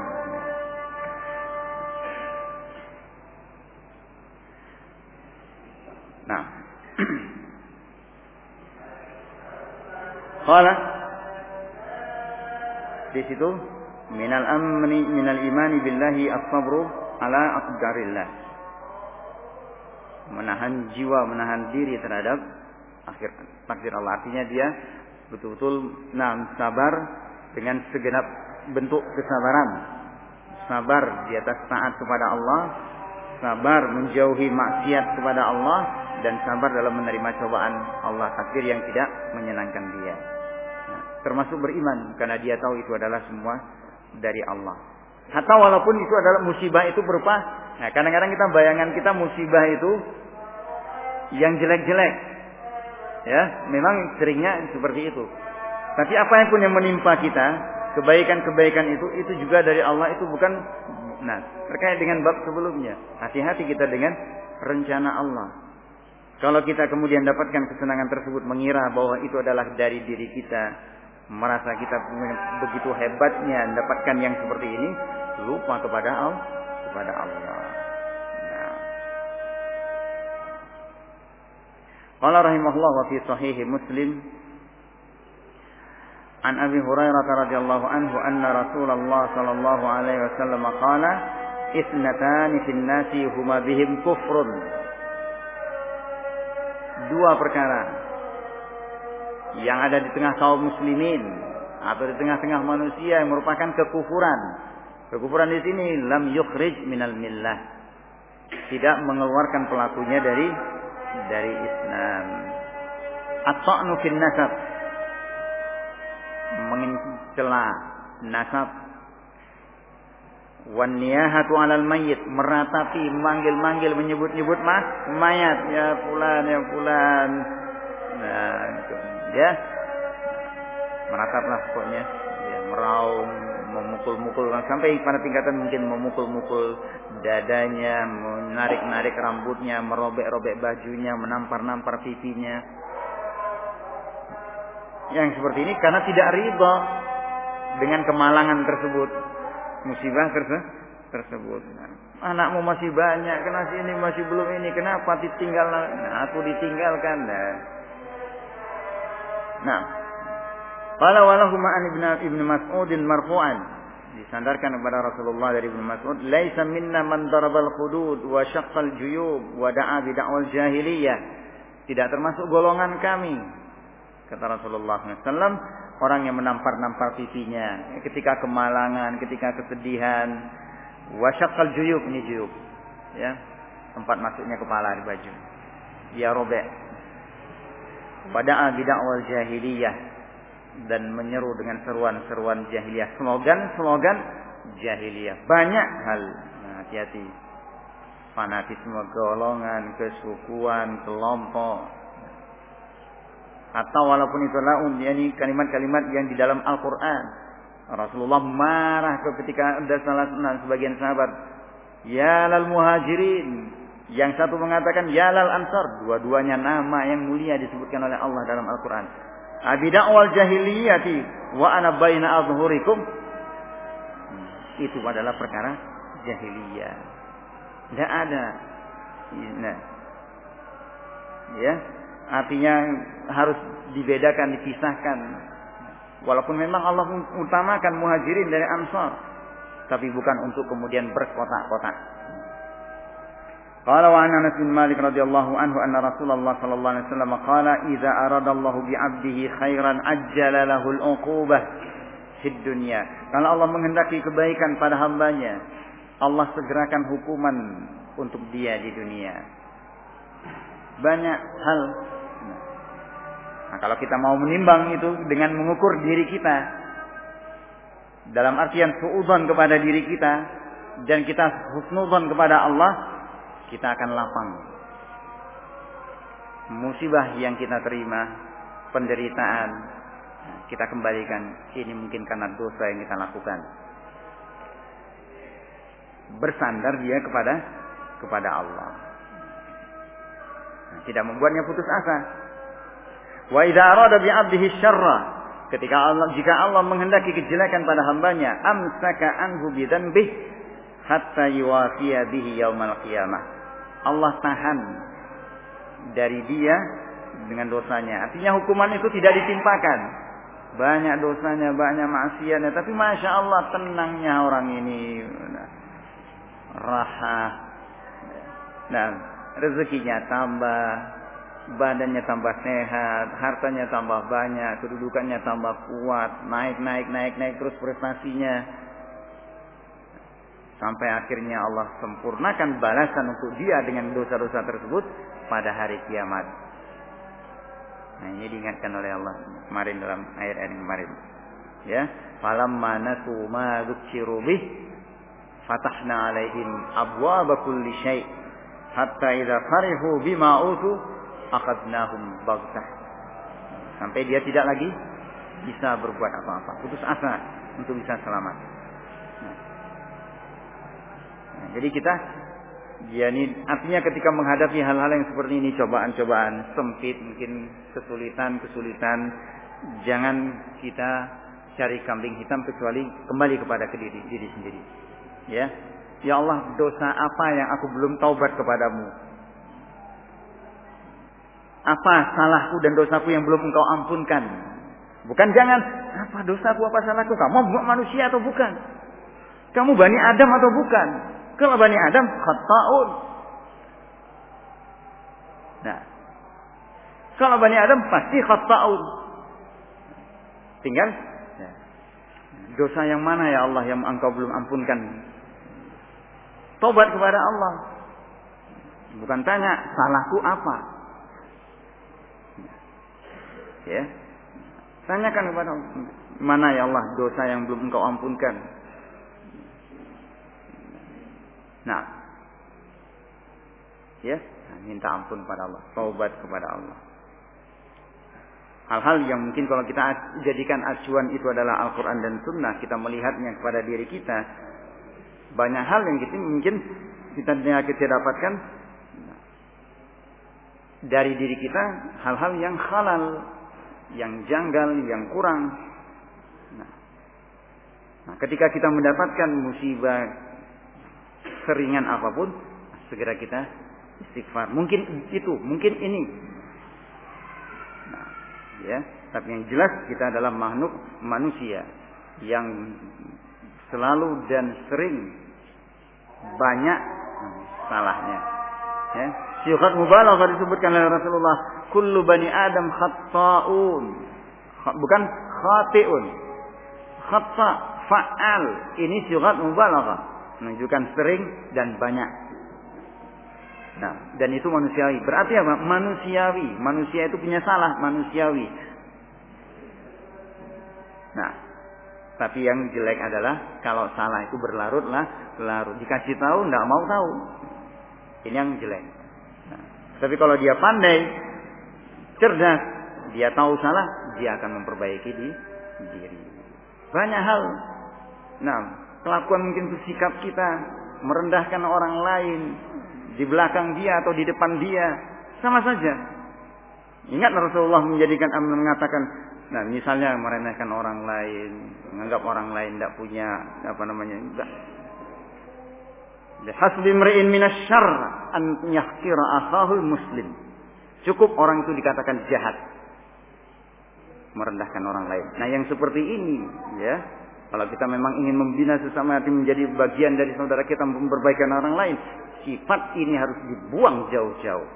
Nah, Qala di situ minal amni minal imani billahi as-sabru ala aqdarillah. Menahan jiwa, menahan diri terhadap akhir takdir Allah. Artinya dia betul-betul nah sabar dengan segenap bentuk kesabaran. Sabar di atas taat kepada Allah, sabar menjauhi maksiat kepada Allah dan sabar dalam menerima cobaan Allah takdir yang tidak menyenangkan dia termasuk beriman karena dia tahu itu adalah semua dari Allah. Atau walaupun itu adalah musibah itu berupa, nah kadang-kadang kita bayangan kita musibah itu yang jelek-jelek. Ya, memang seringnya seperti itu. Tapi apa yang pun yang menimpa kita, kebaikan-kebaikan itu itu juga dari Allah itu bukan nah terkait dengan bab sebelumnya. Hati-hati kita dengan rencana Allah. Kalau kita kemudian dapatkan kesenangan tersebut mengira bahwa itu adalah dari diri kita, merasa kita begitu hebatnya mendapatkan yang seperti ini, lupa kepada Allah, kepada Allah. Nah. Qala rahimahullah wa fi sahih Muslim An Abi Hurairah radhiyallahu anhu anna Rasulullah sallallahu alaihi wasallam qala Isnatani fin nasi huma bihim kufrun Dua perkara yang ada di tengah kaum muslimin atau di tengah-tengah manusia yang merupakan kekufuran. Kekufuran di sini lam yukhrij minal millah. Tidak mengeluarkan pelakunya dari dari Islam. At-ta'nu fin nasab. Mencela nasab. Wan niyahatu 'alal mayyit, meratapi, manggil-manggil, menyebut-nyebut mas mayat, ya fulan, ya fulan. Nah, itu ya. Merataplah pokoknya. Ya, meraung memukul-mukul. Sampai pada tingkatan mungkin memukul-mukul dadanya menarik-narik rambutnya merobek-robek bajunya menampar-nampar pipinya. Yang seperti ini karena tidak riba dengan kemalangan tersebut. Musibah tersebut. Nah, anakmu masih banyak kenapa ini masih belum ini kenapa ditinggal? Nah, aku ditinggalkan. Nah, Nah, qala walahu ma'an ibn ibn Mas'ud marfu'an disandarkan kepada Rasulullah dari Ibnu Mas'ud, "Laisa minna man darabal hudud wa syaqqal juyub wa da'a da'wal jahiliyah." Tidak termasuk golongan kami. Kata Rasulullah SAW, orang yang menampar-nampar pipinya ketika kemalangan, ketika kesedihan, wa syaqqal juyub ini juyub. Ya, tempat masuknya kepala di baju. Ya robek, Wada'a bidakwal jahiliyah dan menyeru dengan seruan-seruan jahiliyah, slogan-slogan jahiliyah. Banyak hal. Nah, hati-hati. Fanatisme golongan, kesukuan, kelompok. Atau walaupun itu laun, yakni kalimat-kalimat yang di dalam Al-Quran. Rasulullah marah ketika ada salah sebagian sahabat. Ya lal muhajirin, yang satu mengatakan Yalal Ansar. Dua-duanya nama yang mulia disebutkan oleh Allah dalam Al-Quran. Abida'wal jahiliyati wa ana baina adhurikum. Itu adalah perkara jahiliyah. Tidak ada. Nah. Ya. Artinya harus dibedakan, dipisahkan. Walaupun memang Allah utamakan muhajirin dari ansar. Tapi bukan untuk kemudian berkotak-kotak. قال وعن انس بن مالك رضي الله عنه ان رسول الله صلى الله عليه وسلم قال اذا اراد الله بعبده خيرا عجل له العقوبه في الدنيا kalau Allah menghendaki kebaikan pada hambanya Allah segerakan hukuman untuk dia di dunia banyak hal nah, kalau kita mau menimbang itu dengan mengukur diri kita dalam artian suudzon kepada diri kita dan kita husnudzon kepada Allah kita akan lapang. Musibah yang kita terima, penderitaan, kita kembalikan. Ini mungkin karena dosa yang kita lakukan. Bersandar dia kepada kepada Allah. Tidak membuatnya putus asa. Wa idza bi 'abdihi syarra ketika Allah jika Allah menghendaki kejelekan pada hambanya amsaka anhu bi dzanbih hatta yuwafiya bihi yaumal qiyamah Allah tahan dari dia dengan dosanya. Artinya hukuman itu tidak ditimpakan. Banyak dosanya, banyak maksiatnya. Tapi Masya Allah tenangnya orang ini. Raha. Nah, rezekinya tambah. Badannya tambah sehat. Hartanya tambah banyak. Kedudukannya tambah kuat. Naik, naik, naik, naik terus prestasinya Sampai akhirnya Allah sempurnakan balasan untuk dia dengan dosa-dosa tersebut pada hari kiamat. Nah, ini diingatkan oleh Allah kemarin dalam ayat-ayat kemarin. Ya, falamma nasu ma dzukiru bih fatahna alaihim abwaaba kulli syai' hatta idza farihu bima utu akhadnahum baghtah sampai dia tidak lagi bisa berbuat apa-apa putus asa untuk bisa selamat jadi kita ya ini artinya ketika menghadapi hal-hal yang seperti ini cobaan-cobaan sempit mungkin kesulitan-kesulitan jangan kita cari kambing hitam kecuali kembali kepada ke diri, diri sendiri. Ya. Ya Allah, dosa apa yang aku belum taubat kepadamu? Apa salahku dan dosaku yang belum engkau ampunkan? Bukan jangan, apa dosaku, apa salahku? Kamu manusia atau bukan? Kamu Bani Adam atau bukan? Kalau Bani Adam, khata'un. Nah, kalau Bani Adam pasti khata'un. Tinggal ya, dosa yang mana ya Allah yang engkau belum ampunkan. Tobat kepada Allah. Bukan tanya salahku apa. Ya. Tanyakan kepada Allah, mana ya Allah dosa yang belum engkau ampunkan. Nah. Ya, minta ampun kepada Allah, taubat kepada Allah. Hal-hal yang mungkin kalau kita jadikan acuan itu adalah Al-Quran dan Sunnah, kita melihatnya kepada diri kita, banyak hal yang kita mungkin kita kita dapatkan dari diri kita hal-hal yang halal, yang janggal, yang kurang. Nah, nah ketika kita mendapatkan musibah seringan apa pun, segera kita istighfar. Mungkin itu, mungkin ini. Nah, ya, tapi yang jelas kita adalah makhluk manusia yang selalu dan sering banyak salahnya. Ya. Syuhat mubalaghah disebutkan oleh Rasulullah, kullu bani Adam khata'un. Bukan khati'un. Khata' fa'al. Ini syuhat mubalaghah menunjukkan sering dan banyak. Nah, dan itu manusiawi. Berarti apa? Manusiawi. Manusia itu punya salah, manusiawi. Nah, tapi yang jelek adalah kalau salah itu berlarut-lah, larut. Dikasih tahu, tidak mau tahu. Ini yang jelek. Nah, tapi kalau dia pandai, cerdas, dia tahu salah, dia akan memperbaiki di diri. Banyak hal. Nah, Kelakuan mungkin itu sikap kita merendahkan orang lain di belakang dia atau di depan dia sama saja. Ingat Rasulullah menjadikan mengatakan, nah misalnya merendahkan orang lain, menganggap orang lain tidak punya apa namanya, enggak. Hasbi mri'in minasyarr an yahkira akhahul muslim. Cukup orang itu dikatakan jahat. Merendahkan orang lain. Nah, yang seperti ini ya, kalau kita memang ingin membina sesama hati menjadi bagian dari saudara kita memperbaikan orang lain, sifat ini harus dibuang jauh-jauh.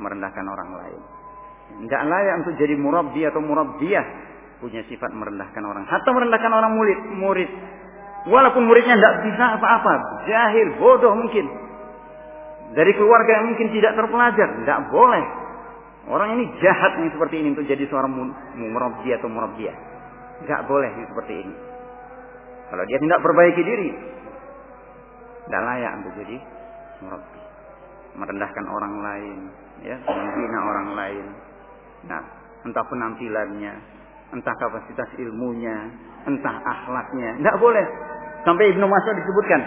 Merendahkan orang lain. Tidak layak untuk jadi murabbi atau murabbiyah. Punya sifat merendahkan orang. Atau merendahkan orang murid. murid. Walaupun muridnya tidak bisa apa-apa. Jahil, bodoh mungkin. Dari keluarga yang mungkin tidak terpelajar. Tidak boleh. Orang ini jahat yang seperti ini untuk jadi seorang murabbi atau murabbiyah. Tidak boleh seperti ini. Kalau dia tidak perbaiki diri, tidak layak untuk jadi murabbi. Merendahkan orang lain, ya, menghina orang lain. Nah, entah penampilannya, entah kapasitas ilmunya, entah akhlaknya, tidak boleh. Sampai Ibnu Mas'ud disebutkan,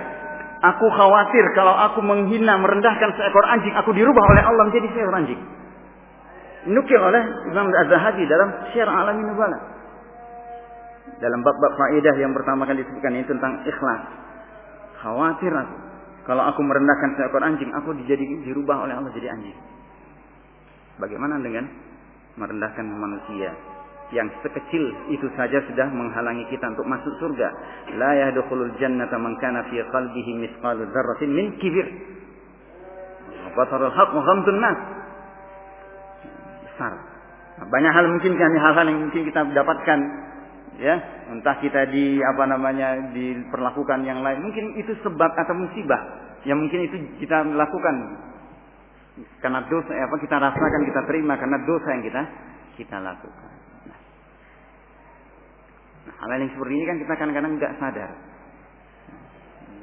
aku khawatir kalau aku menghina, merendahkan seekor anjing, aku dirubah oleh Allah menjadi seekor anjing. Nukil oleh Imam Az-Zahabi dalam Syiar Alamin Nubala dalam bab-bab faedah yang pertama kali disebutkan ini tentang ikhlas. Khawatir aku kalau aku merendahkan seekor anjing, aku dijadi dirubah oleh Allah jadi anjing. Bagaimana dengan merendahkan manusia yang sekecil itu saja sudah menghalangi kita untuk masuk surga. La yadkhulul jannata man kana fi qalbihi mithqalu dzarratin min kibir. Batarul haq wa ghamtun nas. Besar. Banyak hal mungkin kan hal-hal yang mungkin kita dapatkan ya entah kita di apa namanya diperlakukan yang lain. Mungkin itu sebab atau musibah yang mungkin itu kita lakukan. Karena dosa apa kita rasakan kita terima karena dosa yang kita kita lakukan. Nah, hal yang seperti ini kan kita kadang-kadang nggak sadar.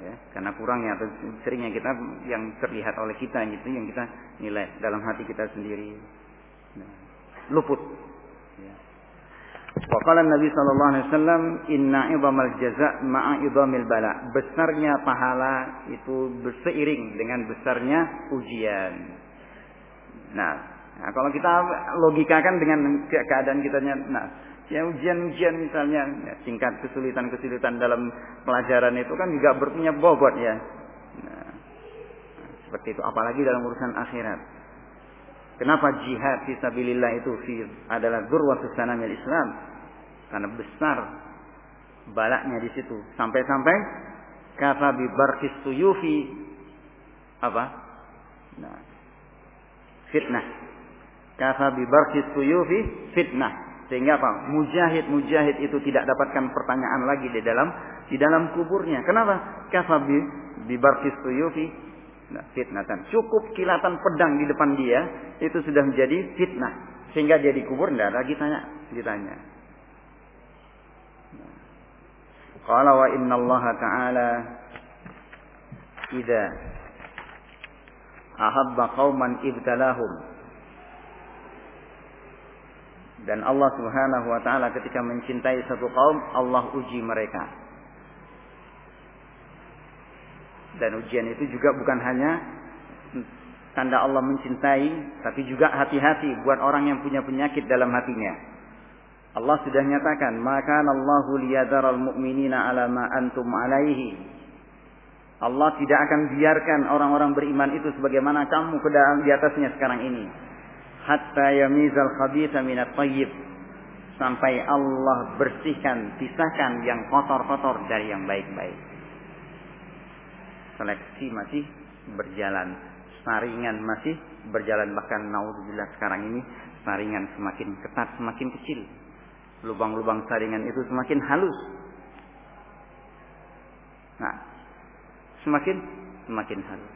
Ya karena kurangnya atau seringnya kita yang terlihat oleh kita gitu yang kita nilai dalam hati kita sendiri. Nah, luput. Waqala Nabi sallallahu alaihi wasallam inna idhamal jaza' ma'a idhamil bala. Besarnya pahala itu berseiring dengan besarnya ujian. Nah, nah kalau kita logikakan dengan keadaan kita nah Ya ujian-ujian misalnya ya, tingkat kesulitan-kesulitan dalam pelajaran itu kan juga berpunya bobot ya. Nah, seperti itu apalagi dalam urusan akhirat. Kenapa jihad fisabilillah itu fi, adalah dzurwatus sanamil Islam? Karena besar balaknya di situ. Sampai-sampai kata bi barqis tuyufi apa? Nah, fitnah. Kata bi barqis tuyufi fitnah sehingga apa? Mujahid-mujahid itu tidak dapatkan pertanyaan lagi di dalam di dalam kuburnya. Kenapa? Kafabi di barkis tuyufi nah, fitnatan. Cukup kilatan pedang di depan dia itu sudah menjadi fitnah. Sehingga dia dikubur tidak lagi tanya ditanya. Qala wa inna Allah Ta'ala idza ahabba qauman ibtalahum dan Allah Subhanahu wa taala ketika mencintai satu kaum, Allah uji mereka. Dan ujian itu juga bukan hanya tanda Allah mencintai, tapi juga hati-hati buat orang yang punya penyakit dalam hatinya. Allah sudah nyatakan, "Maka Allahu liyadharal mu'minina ala ma antum alaihi." Allah tidak akan biarkan orang-orang beriman itu sebagaimana kamu ke dalam di atasnya sekarang ini hatta yamizal khabitha minat tayyib sampai Allah bersihkan, pisahkan yang kotor-kotor dari yang baik-baik. Seleksi masih berjalan, saringan masih berjalan bahkan naudzubillah sekarang ini saringan semakin ketat, semakin kecil. Lubang-lubang saringan itu semakin halus. Nah, semakin semakin halus.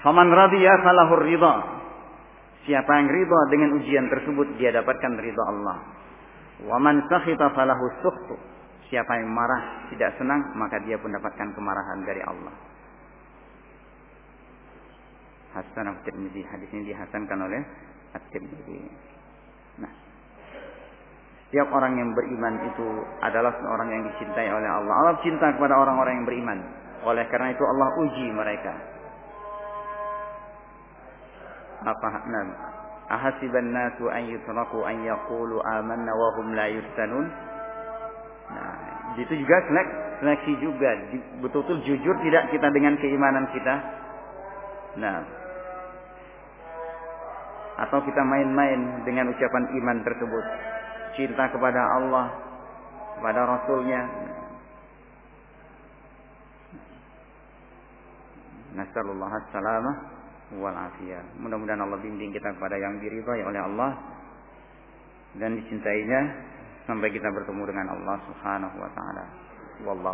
Faman radiya falahur ridha. Siapa yang ridha dengan ujian tersebut dia dapatkan ridha Allah. Waman sakhita falahu sukhtu. Siapa yang marah tidak senang maka dia pun dapatkan kemarahan dari Allah. Hasan At-Tirmidzi. Hadis ini dihasankan oleh At-Tirmidzi. Nah, setiap orang yang beriman itu adalah seorang yang dicintai oleh Allah. Allah cinta kepada orang-orang yang beriman. Oleh karena itu Allah uji mereka apa nam ahasiban nasu an yutraku an yaqulu amanna wa hum la yuftanun nah itu juga selek, seleksi juga. Betul-betul jujur tidak kita dengan keimanan kita? Nah. Atau kita main-main dengan ucapan iman tersebut? Cinta kepada Allah kepada Rasulnya? Nasallallahu alaihi wal. Mudah-mudahan Allah bimbing kita kepada yang diridhai oleh Allah dan dicintainya sampai kita bertemu dengan Allah Subhanahu wa taala. Wallahu